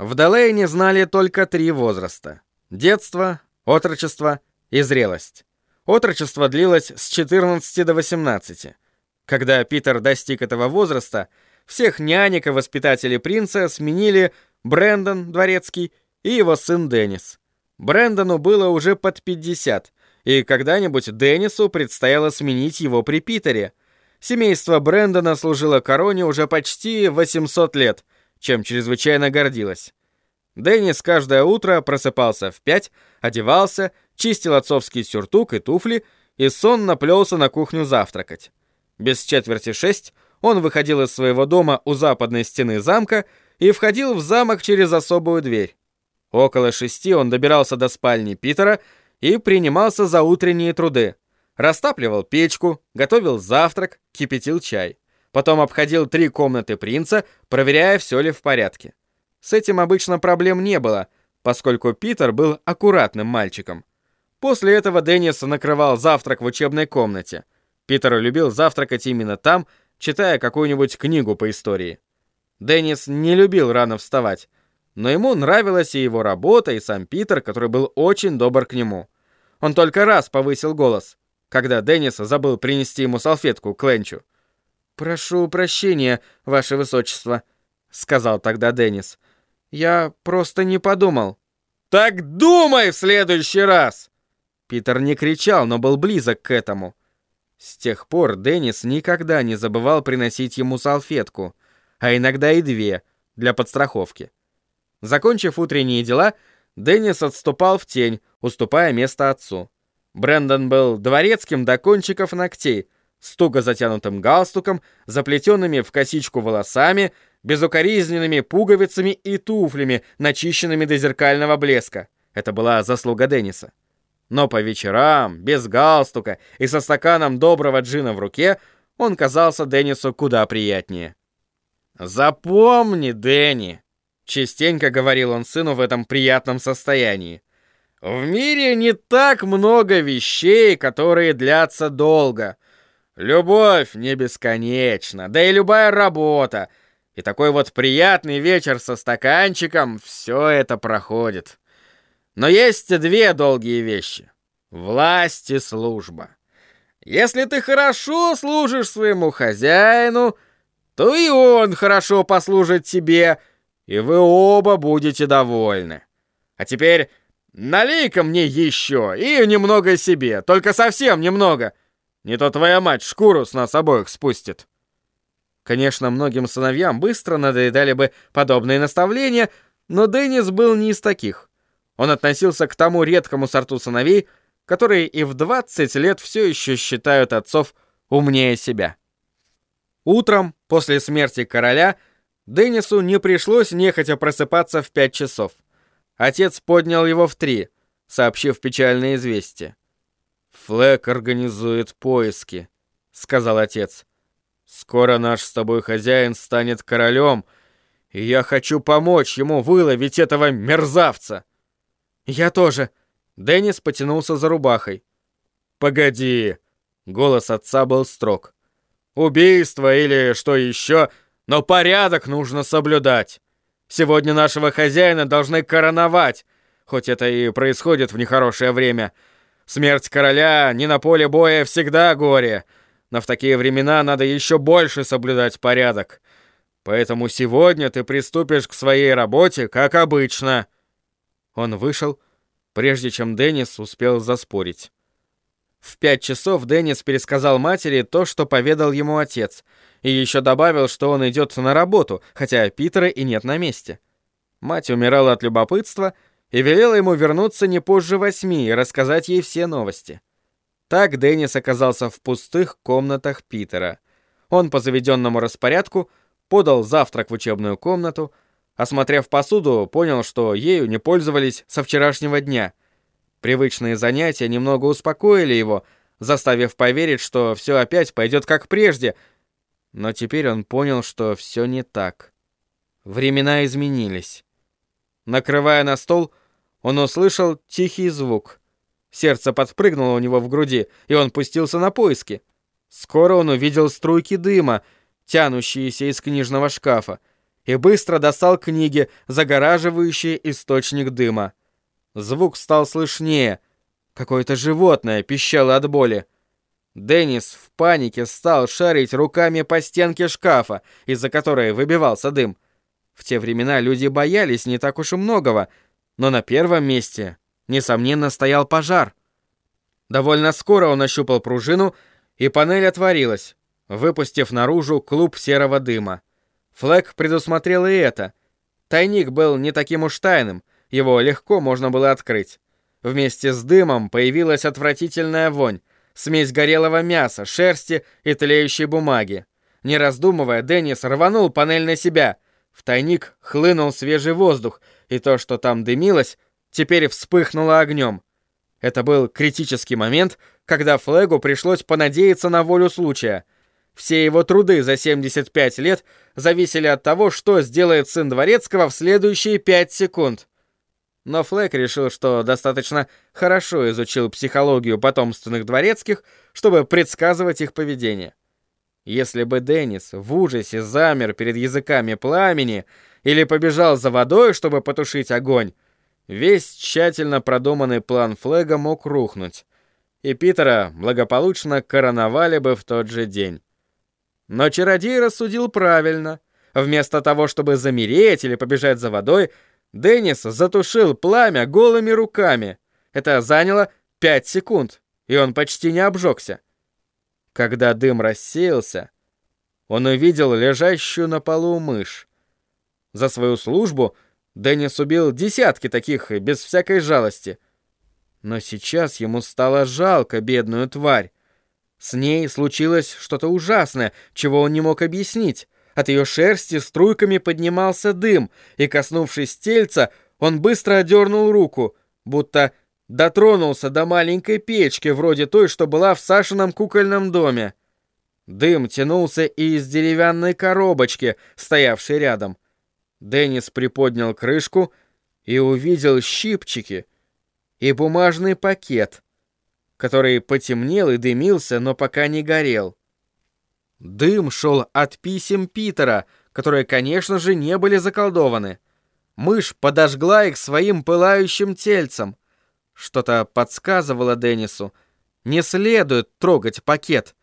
В Делейне знали только три возраста — детство, отрочество и зрелость. Отрочество длилось с 14 до 18. Когда Питер достиг этого возраста, всех нянек и воспитателей принца сменили Брэндон Дворецкий и его сын Деннис. Брэндону было уже под 50, и когда-нибудь Деннису предстояло сменить его при Питере. Семейство Брэндона служило короне уже почти 800 лет, чем чрезвычайно гордилось. Деннис каждое утро просыпался в пять, одевался, чистил отцовский сюртук и туфли и сонно плелся на кухню завтракать. Без четверти шесть он выходил из своего дома у западной стены замка и входил в замок через особую дверь. Около шести он добирался до спальни Питера и принимался за утренние труды. Растапливал печку, готовил завтрак, кипятил чай. Потом обходил три комнаты принца, проверяя, все ли в порядке. С этим обычно проблем не было, поскольку Питер был аккуратным мальчиком. После этого Деннис накрывал завтрак в учебной комнате. Питер любил завтракать именно там, читая какую-нибудь книгу по истории. Деннис не любил рано вставать, но ему нравилась и его работа, и сам Питер, который был очень добр к нему. Он только раз повысил голос, когда Деннис забыл принести ему салфетку к Ленчу. «Прошу прощения, ваше высочество», — сказал тогда Деннис. «Я просто не подумал». «Так думай в следующий раз!» Питер не кричал, но был близок к этому. С тех пор Деннис никогда не забывал приносить ему салфетку, а иногда и две, для подстраховки. Закончив утренние дела, Деннис отступал в тень, уступая место отцу. Брэндон был дворецким до кончиков ногтей, с туго затянутым галстуком, заплетенными в косичку волосами, безукоризненными пуговицами и туфлями, начищенными до зеркального блеска. Это была заслуга Денниса. Но по вечерам, без галстука и со стаканом доброго джина в руке, он казался Деннису куда приятнее. «Запомни, Дэнни!» Частенько говорил он сыну в этом приятном состоянии. В мире не так много вещей, которые длятся долго. Любовь не бесконечна, да и любая работа. И такой вот приятный вечер со стаканчиком, все это проходит. Но есть две долгие вещи. Власть и служба. Если ты хорошо служишь своему хозяину, то и он хорошо послужит тебе, и вы оба будете довольны. А теперь налей-ка мне еще и немного себе, только совсем немного. Не то твоя мать шкуру с нас обоих спустит. Конечно, многим сыновьям быстро надоедали бы подобные наставления, но Деннис был не из таких. Он относился к тому редкому сорту сыновей, которые и в 20 лет все еще считают отцов умнее себя. Утром, после смерти короля, Деннису не пришлось нехотя просыпаться в пять часов. Отец поднял его в три, сообщив печальное известие. «Флэк организует поиски», — сказал отец. «Скоро наш с тобой хозяин станет королем, и я хочу помочь ему выловить этого мерзавца». «Я тоже». Деннис потянулся за рубахой. «Погоди!» Голос отца был строг. «Убийство или что еще но порядок нужно соблюдать. Сегодня нашего хозяина должны короновать, хоть это и происходит в нехорошее время. Смерть короля не на поле боя всегда горе, но в такие времена надо еще больше соблюдать порядок. Поэтому сегодня ты приступишь к своей работе, как обычно». Он вышел, прежде чем Деннис успел заспорить. В пять часов Деннис пересказал матери то, что поведал ему отец — и еще добавил, что он идет на работу, хотя Питера и нет на месте. Мать умирала от любопытства и велела ему вернуться не позже восьми и рассказать ей все новости. Так Деннис оказался в пустых комнатах Питера. Он по заведенному распорядку подал завтрак в учебную комнату, осмотрев посуду, понял, что ею не пользовались со вчерашнего дня. Привычные занятия немного успокоили его, заставив поверить, что все опять пойдет как прежде — но теперь он понял, что все не так. Времена изменились. Накрывая на стол, он услышал тихий звук. Сердце подпрыгнуло у него в груди, и он пустился на поиски. Скоро он увидел струйки дыма, тянущиеся из книжного шкафа, и быстро достал книги, загораживающие источник дыма. Звук стал слышнее. Какое-то животное пищало от боли. Деннис в панике стал шарить руками по стенке шкафа, из-за которой выбивался дым. В те времена люди боялись не так уж и многого, но на первом месте, несомненно, стоял пожар. Довольно скоро он ощупал пружину, и панель отворилась, выпустив наружу клуб серого дыма. Флэг предусмотрел и это. Тайник был не таким уж тайным, его легко можно было открыть. Вместе с дымом появилась отвратительная вонь, смесь горелого мяса, шерсти и тлеющей бумаги. Не раздумывая, Деннис рванул панель на себя. В тайник хлынул свежий воздух, и то, что там дымилось, теперь вспыхнуло огнем. Это был критический момент, когда Флегу пришлось понадеяться на волю случая. Все его труды за 75 лет зависели от того, что сделает сын Дворецкого в следующие 5 секунд. Но Флэг решил, что достаточно хорошо изучил психологию потомственных дворецких, чтобы предсказывать их поведение. Если бы Деннис в ужасе замер перед языками пламени или побежал за водой, чтобы потушить огонь, весь тщательно продуманный план Флэга мог рухнуть, и Питера благополучно короновали бы в тот же день. Но чародей рассудил правильно. Вместо того, чтобы замереть или побежать за водой, Деннис затушил пламя голыми руками. Это заняло пять секунд, и он почти не обжегся. Когда дым рассеялся, он увидел лежащую на полу мышь. За свою службу Деннис убил десятки таких без всякой жалости. Но сейчас ему стало жалко бедную тварь. С ней случилось что-то ужасное, чего он не мог объяснить. От ее шерсти струйками поднимался дым, и, коснувшись тельца, он быстро одернул руку, будто дотронулся до маленькой печки, вроде той, что была в Сашином кукольном доме. Дым тянулся и из деревянной коробочки, стоявшей рядом. Деннис приподнял крышку и увидел щипчики и бумажный пакет, который потемнел и дымился, но пока не горел. Дым шел от писем Питера, которые, конечно же, не были заколдованы. Мышь подожгла их своим пылающим тельцем. Что-то подсказывало Деннису. Не следует трогать пакет.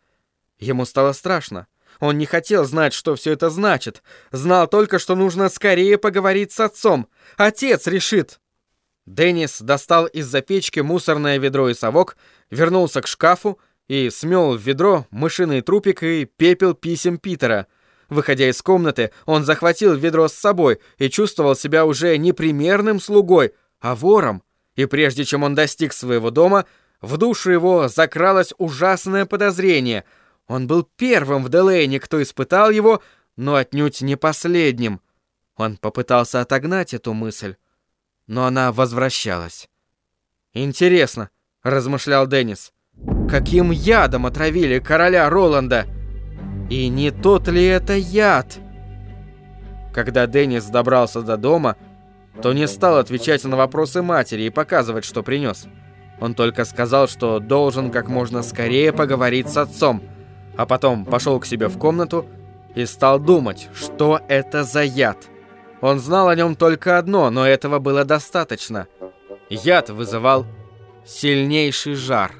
Ему стало страшно. Он не хотел знать, что все это значит. Знал только, что нужно скорее поговорить с отцом. Отец решит. Деннис достал из-за печки мусорное ведро и совок, вернулся к шкафу и смел в ведро мышиный трупик и пепел писем Питера. Выходя из комнаты, он захватил ведро с собой и чувствовал себя уже не примерным слугой, а вором. И прежде чем он достиг своего дома, в душу его закралось ужасное подозрение. Он был первым в Делейне, кто испытал его, но отнюдь не последним. Он попытался отогнать эту мысль, но она возвращалась. «Интересно», — размышлял Деннис, — Каким ядом отравили короля Роланда? И не тот ли это яд? Когда Деннис добрался до дома, то не стал отвечать на вопросы матери и показывать, что принес. Он только сказал, что должен как можно скорее поговорить с отцом, а потом пошел к себе в комнату и стал думать, что это за яд. Он знал о нем только одно, но этого было достаточно. Яд вызывал сильнейший жар.